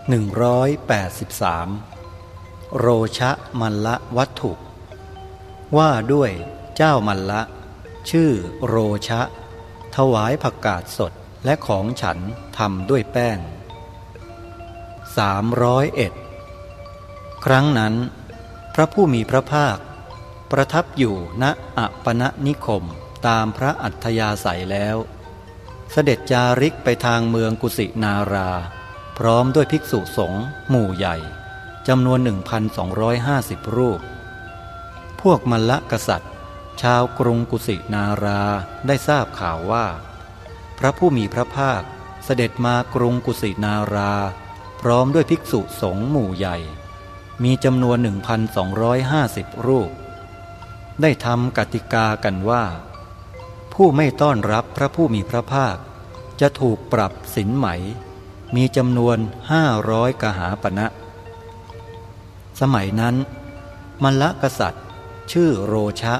183 โรชะมัลละวัตถุ ว่าด้วยเจ้ามัลละ ชื่อโรชะ ถวายผักกาดสดและของฉันทำด้วยแป้ง 301 ครั้งนั้น พระผู้มีพระภาค ประทับอยู่ณอัปณนิคมตามพระอัธยาศัยแล้ว เสด็จจาริกไปทางเมืองกุสินารา พร้อมด้วยภิกษุสงฆ์หมู่ใหญ่จำนวน 1,250 รูป พวกมละกษัตริย์ ชาวกรุงกุสินาราได้ทราบข่าวว่า พระผู้มีพระภาคเสด็จมากรุงกุสินารา พร้อมด้วยภิกษุสงฆ์หมู่ใหญ่ มีจำนวน 1,250 รูป ได้ทำกติกากันว่า ผู้ไม่ต้อนรับพระผู้มีพระภาค จะถูกปรับสินไหม มีจำนวนห้าร้อยกหาปณะสมัยนั้นมละกษัตริย์ ชื่อโรชะ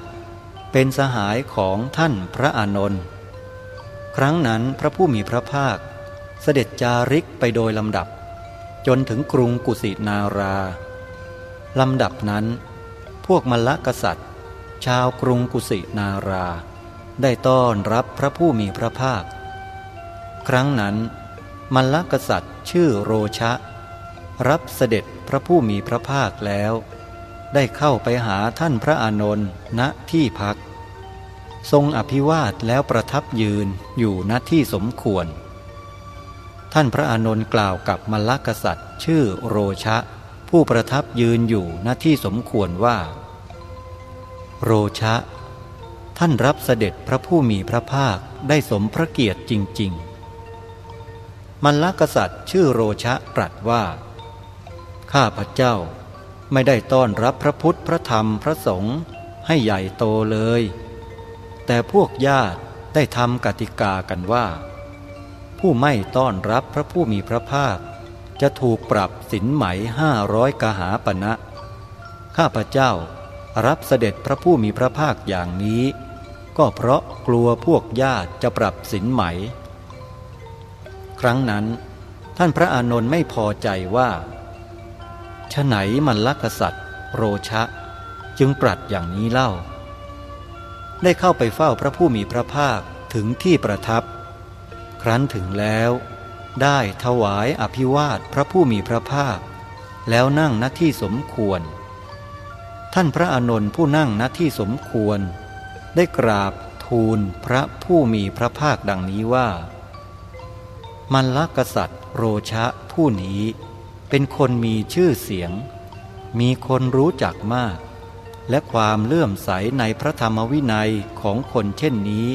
เป็นสหายของท่านพระอานนท์ครั้งนั้นพระผู้มีพระภาค เสด็จจาริกไปโดยลำดับ จนถึงกรุงกุสินาราลำดับนั้น พวกมละกษัตริย์ ชาวกรุงกุสินารา ได้ต้อนรับพระผู้มีพระภาค ครั้งนั้น มลกษัตริย์ชื่อโรชะ รับเสด็จพระผู้มีพระภาคแล้ว ได้เข้าไปหาท่านพระอานนท์ณที่พัก ทรงอภิวาทแล้วประทับยืนอยู่ณที่สมควร ท่านพระอานนท์กล่าวกับมลกษัตริย์ชื่อโรชะ ผู้ประทับยืนอยู่ณที่สมควรว่า โรชะ ท่านรับเสด็จพระผู้มีพระภาคได้สมพระเกียรติจริง ๆ มันลกษัตริย์ชื่อโรชะตรัสว่า ข้าพระเจ้าไม่ได้ต้อนรับพระพุทธพระธรรมพระสงฆ์ให้ใหญ่โตเลย แต่พวกญาติได้ทำกติกากันว่า ผู้ไม่ต้อนรับพระผู้มีพระภาค จะถูกปรับสินไหมห้าร้อยกหาปณะนะข้าพระเจ้ารับเสด็จพระผู้มีพระภาคอย่างนี้ ก็เพราะกลัวพวกญาติจะปรับสินไหม ครั้งนั้น ท่านพระอานนท์ไม่พอใจว่าฉไหนมันลักษัตริย์ โรชะ จึงปรัดอย่างนี้เล่า ได้เข้าไปเฝ้าพระผู้มีพระภาคถึงที่ประทับ ครั้นถึงแล้ว ได้ถวายอภิวาทพระผู้มีพระภาค แล้วนั่งณที่สมควร ท่านพระอานนท์ผู้นั่งณที่สมควร ได้กราบทูลพระผู้มีพระภาคดังนี้ว่า มันลกษัตริย์ โรชะผู้นี้ เป็นคนมีชื่อเสียง มีคนรู้จักมาก และความเลื่อมใสในพระธรรมวินัยของคนเช่นนี้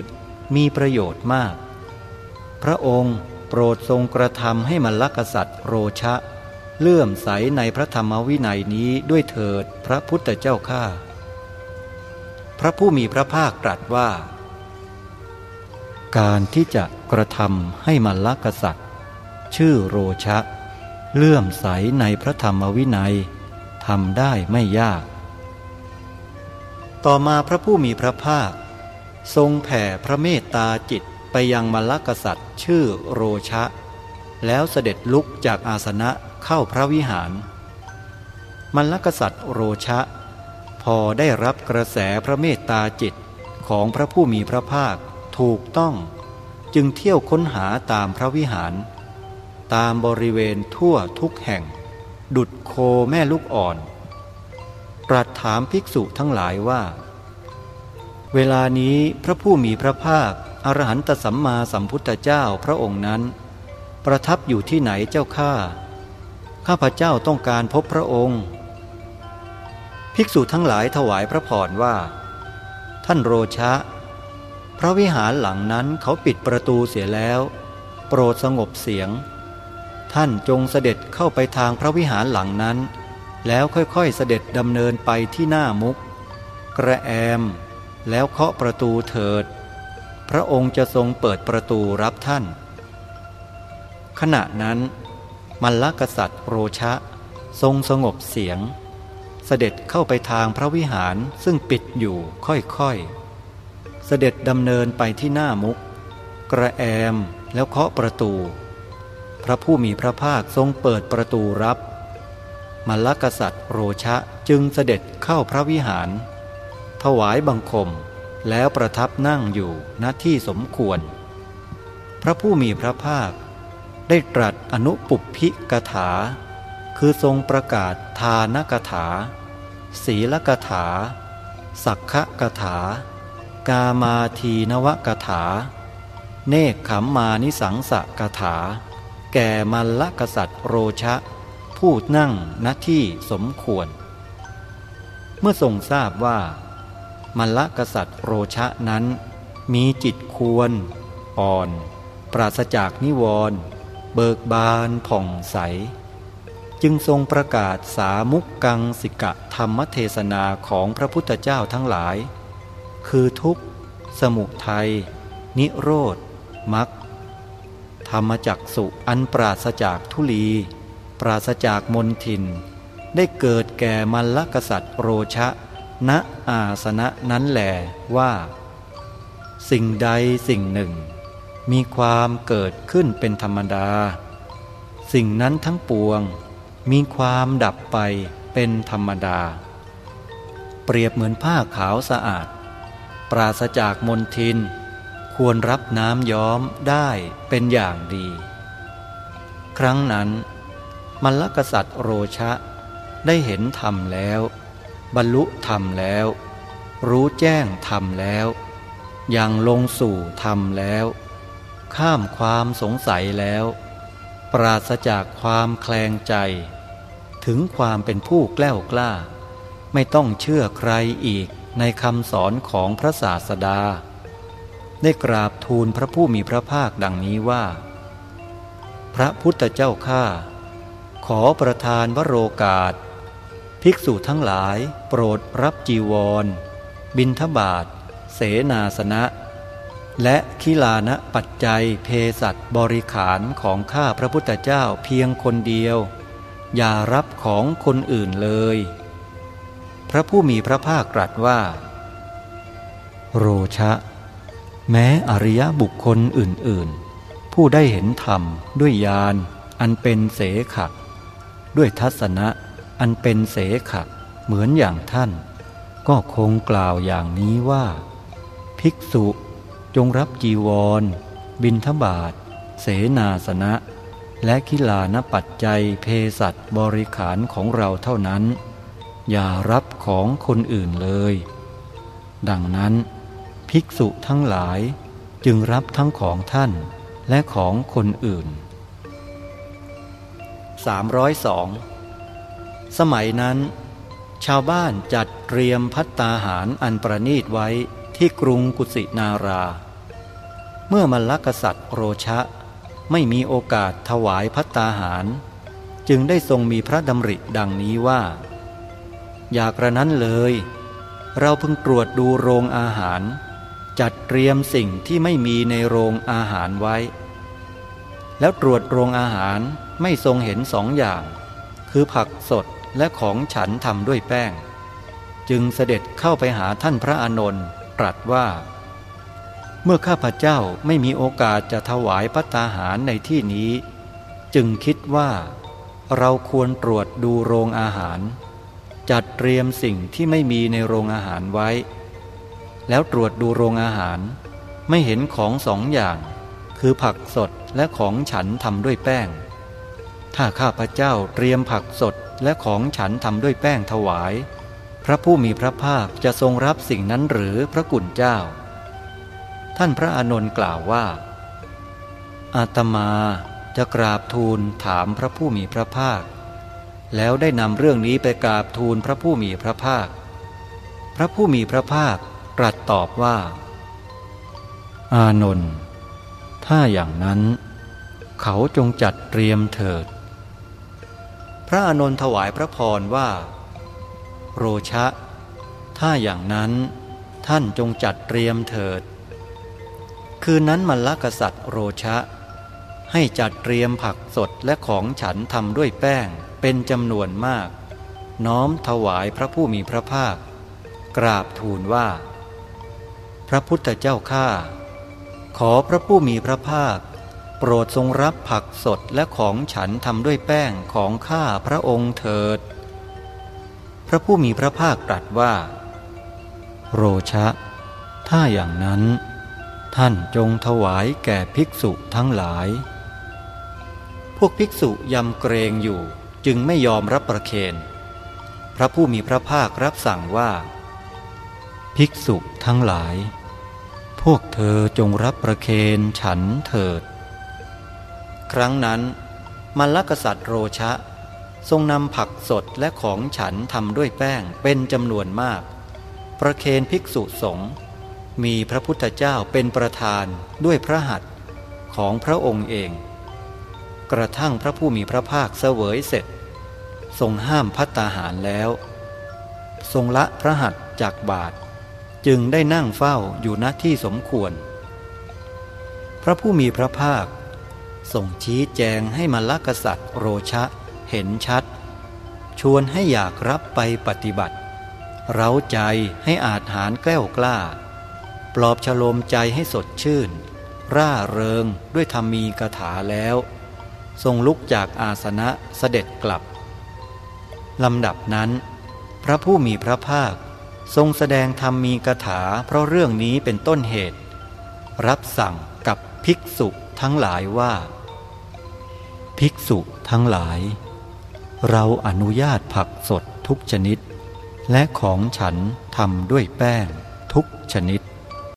มีประโยชน์มาก พระองค์โปรดทรงกระทำให้มันลกษัตริย์โรชะ เลื่อมใสในพระธรรมวินัยนี้ด้วยเถิดพระพุทธเจ้าข้าพระผู้มีพระภาคตรัสว่า การที่จะกระทำให้มลกษัตริย์ ชื่อโรชะ เลื่อมใสในพระธรรมวินัยทำได้ไม่ยาก ต่อมาพระผู้มีพระภาค ทรงแผ่พระเมตตาจิตไปยังมลกษัตริย์ ชื่อโรชะ แล้วเสด็จลุกจากอาสนะเข้าพระวิหารมลกษัตริย์โรชะ พอได้รับกระแสพระเมตตาจิตของพระผู้มีพระภาคถูกต้อง จึงเที่ยวค้นหาตามพระวิหาร ตามบริเวณทั่วทุกแห่ง ดุดโคแม่ลูกอ่อน ตรัสถามภิกษุทั้งหลายว่า เวลานี้พระผู้มีพระภาคอรหันตสัมมาสัมพุทธเจ้าพระองค์นั้น ประทับอยู่ที่ไหนเจ้าข้าข้าพเจ้าต้องการพบพระองค์ ภิกษุทั้งหลายถวายพระพรว่า ท่านโรชะ พระวิหารหลังนั้นเขาปิดประตูเสียแล้ว โปรดสงบเสียง ท่านจงเสด็จเข้าไปทางพระวิหารหลังนั้น แล้วค่อยๆเสด็จดำเนินไปที่หน้ามุก กระแอม แล้วเคาะประตูเถิด พระองค์จะทรงเปิดประตูรับท่าน ขณะนั้น มัลลกษัตริย์โรชะ ทรงสงบเสียง เสด็จเข้าไปทางพระวิหารซึ่งปิดอยู่ค่อยๆ เสด็จดำเนินไปที่หน้ามุก กระแอมแล้วเคาะประตู พระผู้มีพระภาคทรงเปิดประตูรับมลกษัตริย์โรชะจึงเสด็จเข้าพระวิหาร ถวายบังคมแล้วประทับนั่งอยู่ณที่สมควร พระผู้มีพระภาค ได้ตรัสอนุปุพิกถา คือทรงประกาศทานกถา ศีลกถา สักขกถา กามาทีนวกถา เนคขมมานิสังสกถา แก่มัลลกษัตริย์โรชะ ผู้นั่งณที่สมควร เมื่อทรงทราบว่า มัลลกษัตริย์โรชะนั้น มีจิตควร อ่อน ปราศจากนิวรณ์เบิกบานผ่องใส จึงทรงประกาศสามุกกังสิกะธรรมเทศนาของพระพุทธเจ้าทั้งหลาย คือทุกข์ สมุทัย นิโรธมักธรรมจักสุอันปราศจากทุลี ปราศจากมนทิน ได้เกิดแก่มัลลกษัตริย์โรชะ ณอาสนะนั้นแหลว่า สิ่งใดสิ่งหนึ่ง มีความเกิดขึ้นเป็นธรรมดา สิ่งนั้นทั้งปวง มีความดับไปเป็นธรรมดา เปรียบเหมือนผ้าขาวสะอาด ปราศจากมลทิน ควรรับน้ำย้อมได้เป็นอย่างดี ครั้งนั้นมลกษัตริย์โรชะได้เห็นธรรมแล้ว บรรลุธรรมแล้ว รู้แจ้งธรรมแล้วยังลงสู่ธรรมแล้ว ข้ามความสงสัยแล้ว ปราศจากความแคลงใจ ถึงความเป็นผู้แกล้วกล้า ไม่ต้องเชื่อใครอีก ในคำสอนของพระศาสดา ได้กราบทูลพระผู้มีพระภาคดังนี้ว่า พระพุทธเจ้าข้าขอประทานวโรกาส ภิกษุทั้งหลายโปรดรับจีวร บินทบาท เสนาสนะ และคิลานะปัจจัยเพสัตบริขารของข้าพระพุทธเจ้าเพียงคนเดียว อย่ารับของคนอื่นเลย พระผู้มีพระภาคตรัสว่า โรชะ แม้อริยบุคคลอื่น ๆ ผู้ได้เห็นธรรมด้วยญาณอันเป็นเสขะด้วยทัศนะอันเป็นเสขะเหมือนอย่างท่าน ก็คงกล่าวอย่างนี้ว่า ภิกษุจงรับจีวร บินทบาท เสนาสนะ และคิลานปัจจัยเพสัตบริขารของเราเท่านั้น อย่ารับของคนอื่นเลย ดังนั้น ภิกษุทั้งหลายจึงรับทั้งของท่านและของคนอื่น 302 สมัยนั้น ชาวบ้านจัดเตรียมพัตตาหารอันประนีตไว้ที่กรุงกุสินารา เมื่อมลกษัตริย์โรชะไม่มีโอกาสถวายพัตตาหาร จึงได้ทรงมีพระดำริดังนี้ว่า อย่ากระนั้นเลย เราเพิ่งตรวจดูโรงอาหาร จัดเตรียมสิ่งที่ไม่มีในโรงอาหารไว้ แล้วตรวจโรงอาหารไม่ทรงเห็นสองอย่าง คือผักสดและของฉันทำด้วยแป้ง จึงเสด็จเข้าไปหาท่านพระอานนท์ตรัสว่า เมื่อข้าพเจ้าไม่มีโอกาสจะถวายพัตาหารในที่นี้ จึงคิดว่าเราควรตรวจดูโรงอาหาร จัดเตรียมสิ่งที่ไม่มีในโรงอาหารไว้ แล้วตรวจดูโรงอาหาร ไม่เห็นของสองอย่าง คือผักสดและของฉันทำด้วยแป้ง ถ้าข้าพเจ้าเตรียมผักสดและของฉันทำด้วยแป้งถวาย พระผู้มีพระภาคจะทรงรับสิ่งนั้นหรือพระกุณเจ้า ท่านพระอานนท์กล่าวว่า อาตมาจะกราบทูลถามพระผู้มีพระภาค แล้วได้นำเรื่องนี้ไปกราบทูลพระผู้มีพระภาค พระผู้มีพระภาคตรัสตอบว่า อานนท์ถ้าอย่างนั้น เขาจงจัดเตรียมเถิด พระอานนท์ถวายพระพรว่า โรชะ ถ้าอย่างนั้นท่านจงจัดเตรียมเถิด คืนนั้นมลกษัตริย์โรชะ ให้จัดเตรียมผักสดและของฉันทำด้วยแป้ง เป็นจำนวนมาก น้อมถวายพระผู้มีพระภาค กราบทูลว่า พระพุทธเจ้าข้าขอพระผู้มีพระภาค โปรดทรงรับผักสดและของฉันทำด้วยแป้งของข้าพระองค์เถิด พระผู้มีพระภาคตรัสว่า โรชะ ถ้าอย่างนั้น ท่านจงถวายแก่ภิกษุทั้งหลาย พวกภิกษุยำเกรงอยู่ จึงไม่ยอมรับประเคนพระผู้มีพระภาครับสั่งว่า ภิกษุทั้งหลาย พวกเธอจงรับประเคนฉันเถิด ครั้งนั้นมัลลกษัตริย์โรชะ ทรงนำผักสดและของฉันทำด้วยแป้งเป็นจำนวนมาก ประเคนภิกษุสงฆ์มีพระพุทธเจ้าเป็นประธานด้วยพระหัตถ์ของพระองค์เอง กระทั่งพระผู้มีพระภาคเสวยเสร็จ ทรงห้ามพัตตาหารแล้ว ทรงละพระหัตจากบาท จึงได้นั่งเฝ้าอยู่ณที่สมควร พระผู้มีพระภาคทรงชี้แจงให้มลกษัตริย์โรชะเห็นชัด ชวนให้อยากรับไปปฏิบัติ เร้าใจให้อาจหารแกล้วกล้า ปลอบฉโลมใจให้สดชื่น ร่าเริงด้วยธรรมีกถาแล้ว ทรงลุกจากอาสนะเสด็จกลับ ลำดับนั้น พระผู้มีพระภาค ทรงแสดงธรรมมีกถาเพราะเรื่องนี้เป็นต้นเหตุ รับสั่งกับภิกษุทั้งหลายว่า ภิกษุทั้งหลาย เราอนุญาตผักสดทุกชนิด และของฉันทำด้วยแป้งทุกชนิด